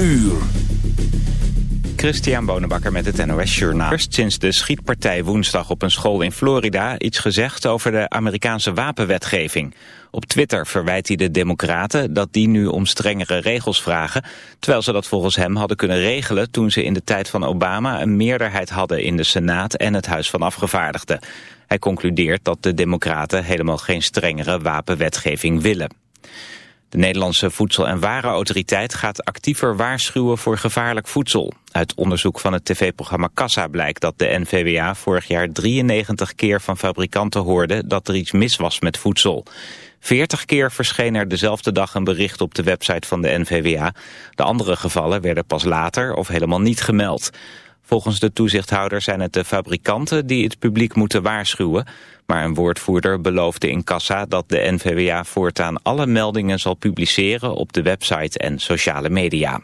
uur. Christian Bonenbakker met het NOS Journaal. Eerst sinds de schietpartij woensdag op een school in Florida iets gezegd over de Amerikaanse wapenwetgeving. Op Twitter verwijt hij de democraten dat die nu om strengere regels vragen, terwijl ze dat volgens hem hadden kunnen regelen toen ze in de tijd van Obama een meerderheid hadden in de Senaat en het Huis van Afgevaardigden. Hij concludeert dat de democraten helemaal geen strengere wapenwetgeving willen. De Nederlandse Voedsel- en Warenautoriteit gaat actiever waarschuwen voor gevaarlijk voedsel. Uit onderzoek van het tv-programma Kassa blijkt dat de NVWA vorig jaar 93 keer van fabrikanten hoorde dat er iets mis was met voedsel. 40 keer verscheen er dezelfde dag een bericht op de website van de NVWA. De andere gevallen werden pas later of helemaal niet gemeld. Volgens de toezichthouder zijn het de fabrikanten die het publiek moeten waarschuwen. Maar een woordvoerder beloofde in Kassa dat de NVWA voortaan alle meldingen zal publiceren op de website en sociale media.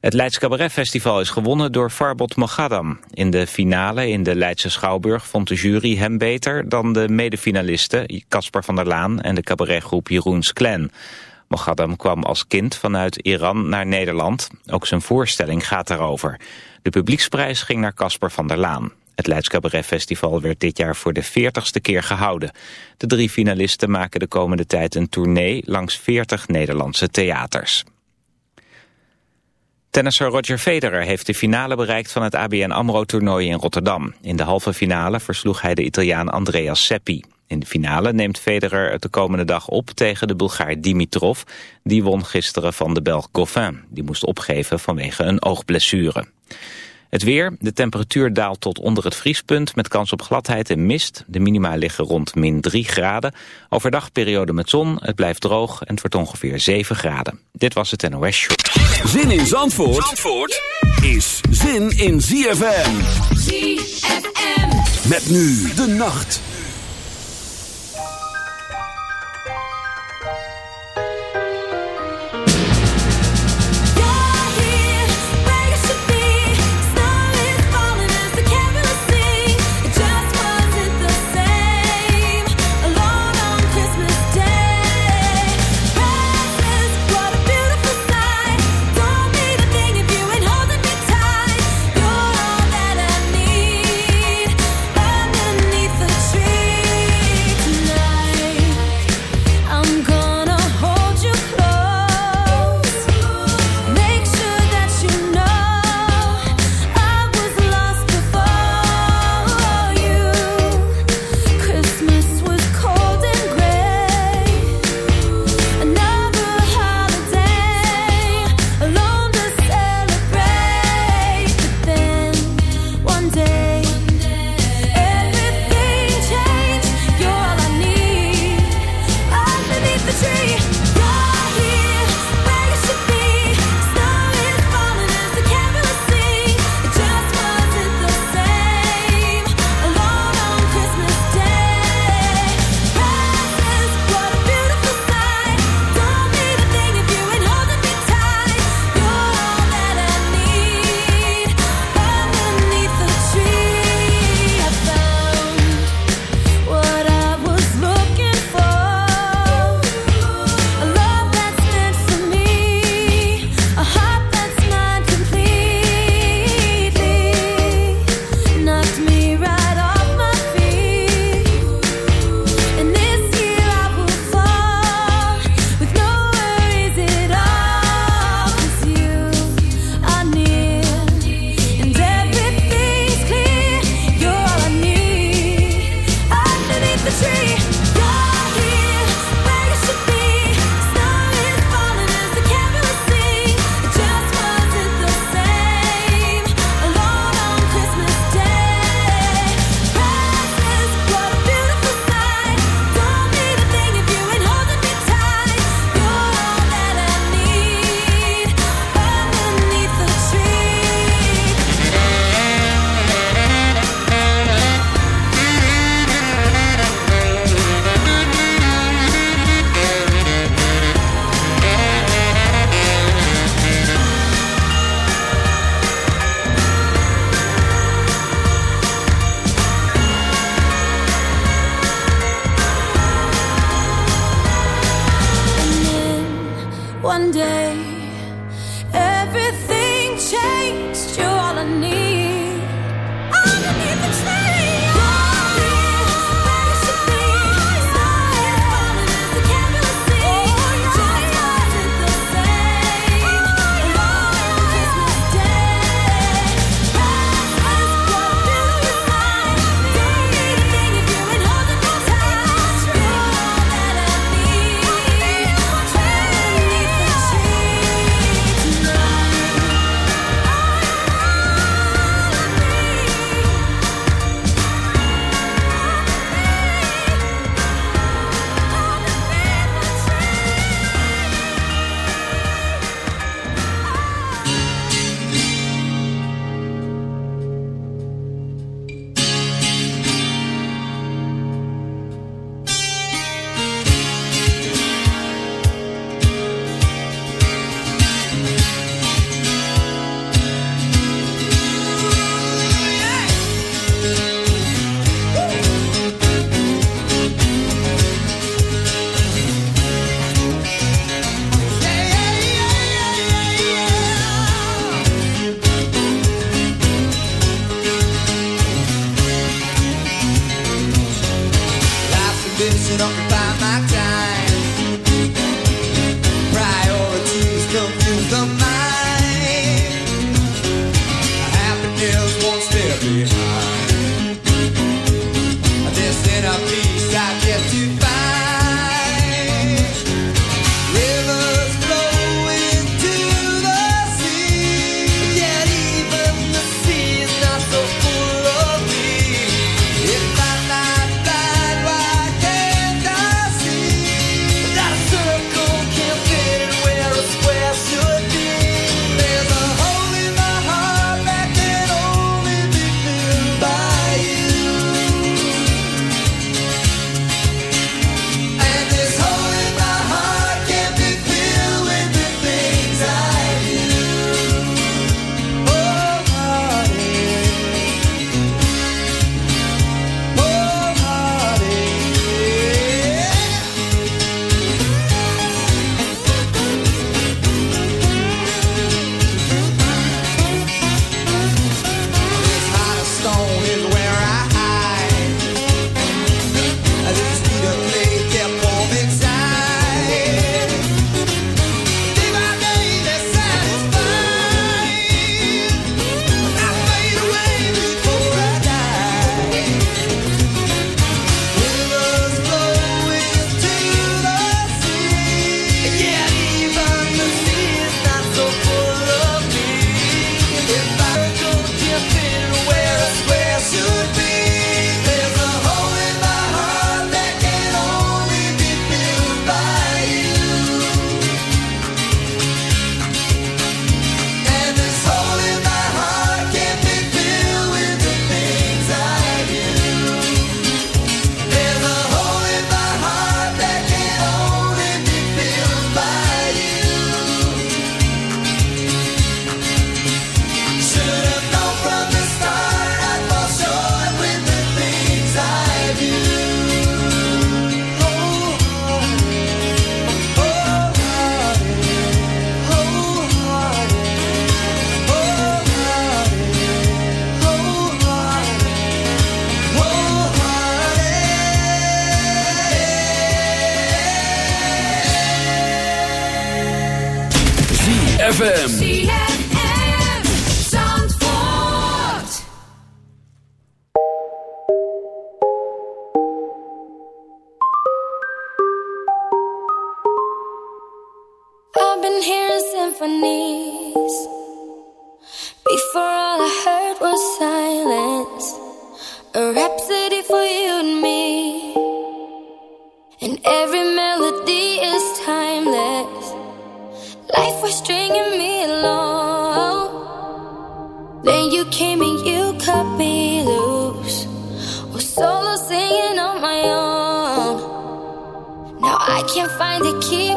Het Leids Cabaret Festival is gewonnen door Farbot Moghadam. In de finale in de Leidse Schouwburg vond de jury hem beter dan de medefinalisten Caspar van der Laan en de cabaretgroep Jeroen Sklen. Moghadam kwam als kind vanuit Iran naar Nederland. Ook zijn voorstelling gaat daarover. De publieksprijs ging naar Caspar van der Laan. Het Leids Cabaret Festival werd dit jaar voor de 40ste keer gehouden. De drie finalisten maken de komende tijd een tournee langs 40 Nederlandse theaters. Tennisser Roger Federer heeft de finale bereikt van het ABN AMRO-toernooi in Rotterdam. In de halve finale versloeg hij de Italiaan Andreas Seppi. In de finale neemt Federer het de komende dag op tegen de Bulgaar Dimitrov. Die won gisteren van de Belg Goffin. Die moest opgeven vanwege een oogblessure. Het weer, de temperatuur daalt tot onder het vriespunt met kans op gladheid en mist. De minima liggen rond min 3 graden. Overdag periode met zon, het blijft droog en het wordt ongeveer 7 graden. Dit was het NOS Show. Zin in Zandvoort, Zandvoort is zin in ZFM. ZFM. Met nu de nacht.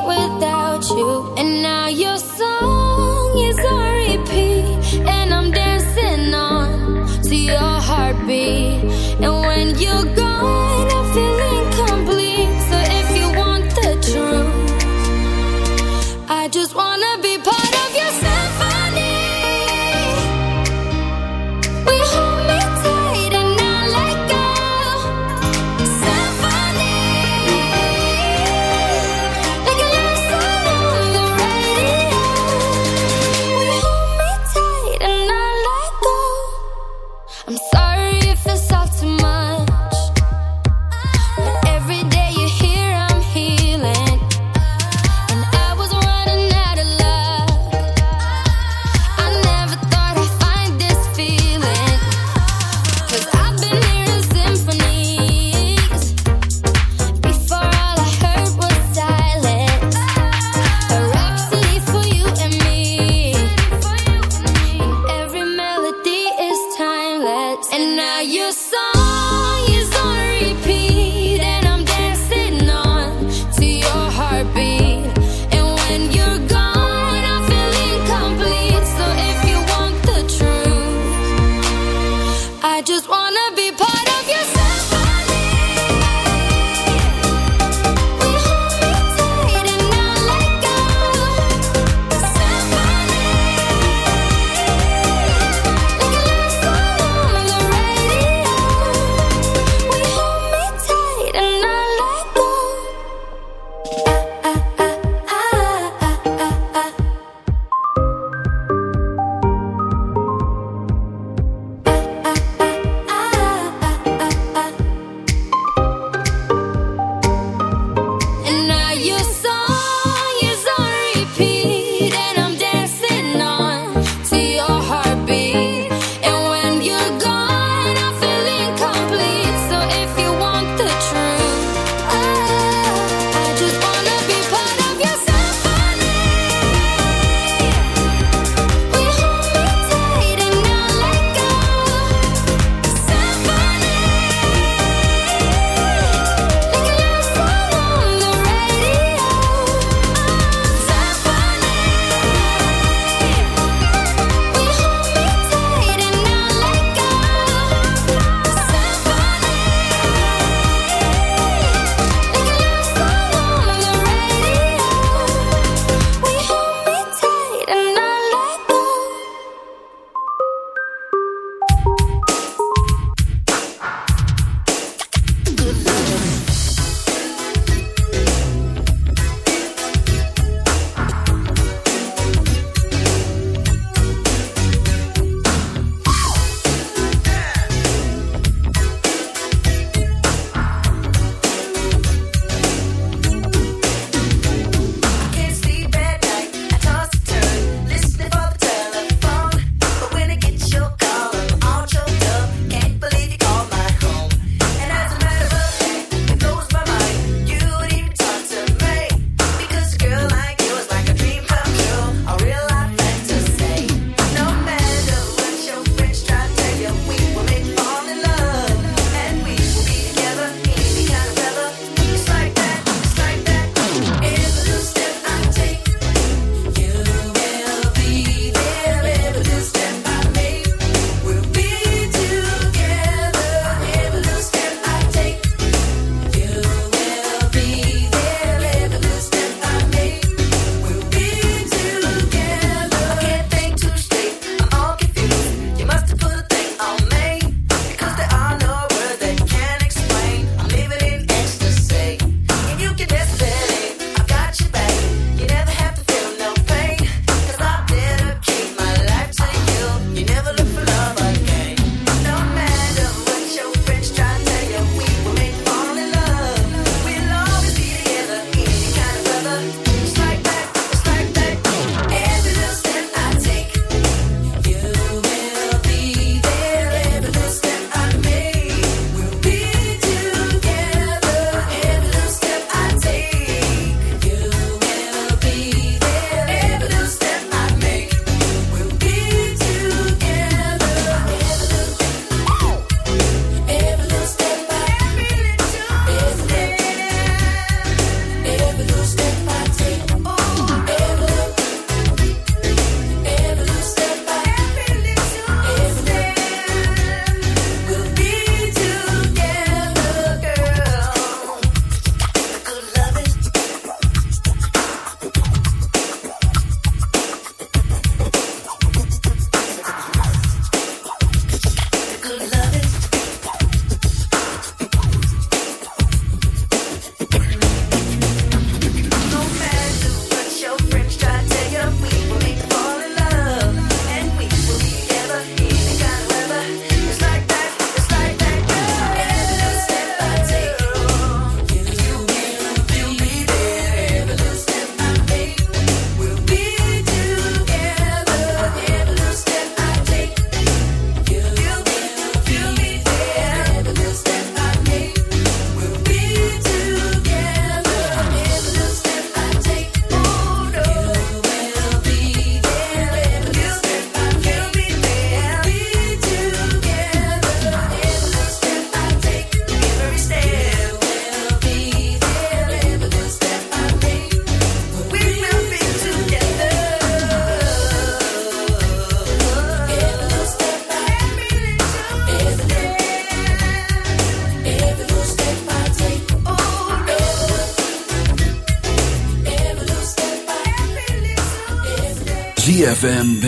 The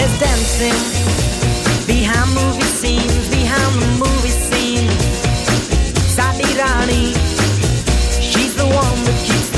There's dancing behind movie scenes, behind the movie scene. Sadirani, she's the one that keeps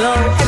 Lord.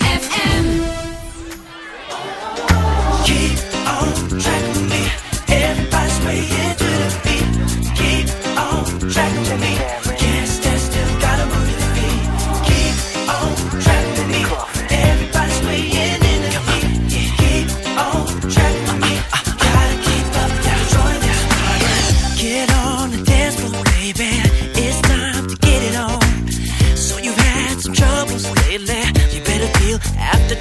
have to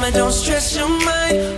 mama, don't stress your mind.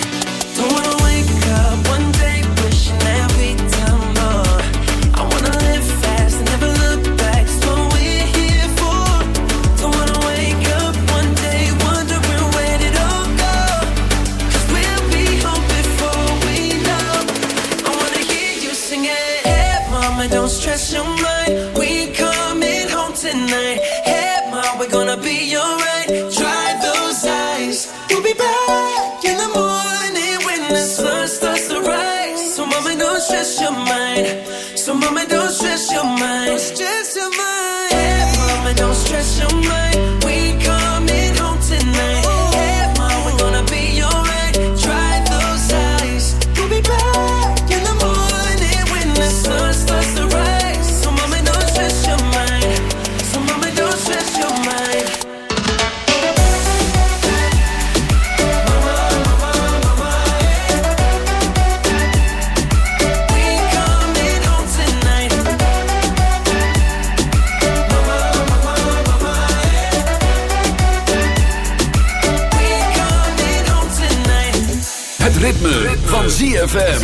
ZFM.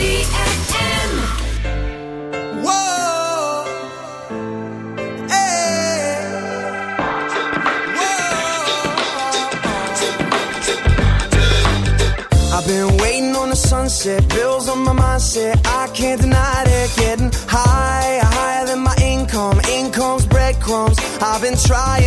Whoa. Hey. Whoa. I've been waiting on the sunset, bills on my mindset. I can't deny it. Getting higher, higher than my income. Income's breadcrumbs. I've been trying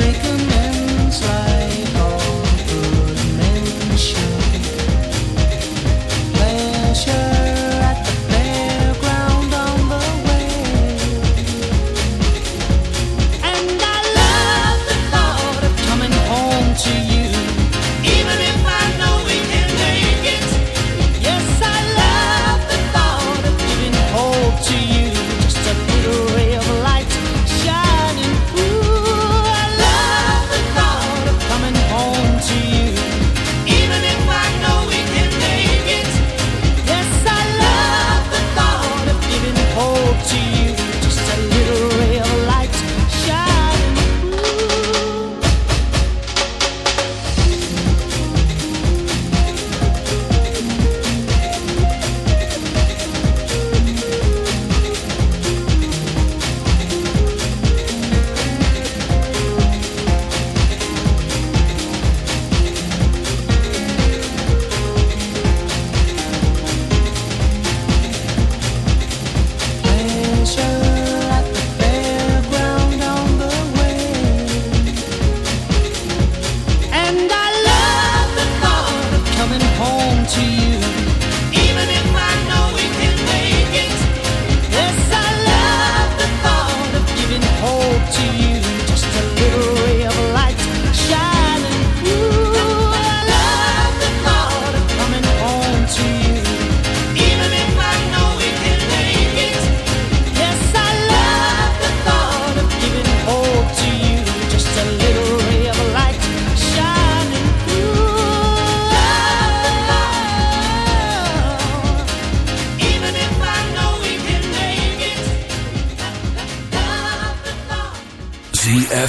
make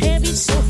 heavy, so